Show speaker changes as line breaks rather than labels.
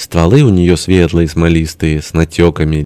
Стволы у нее светлые, смолистые, с натеками,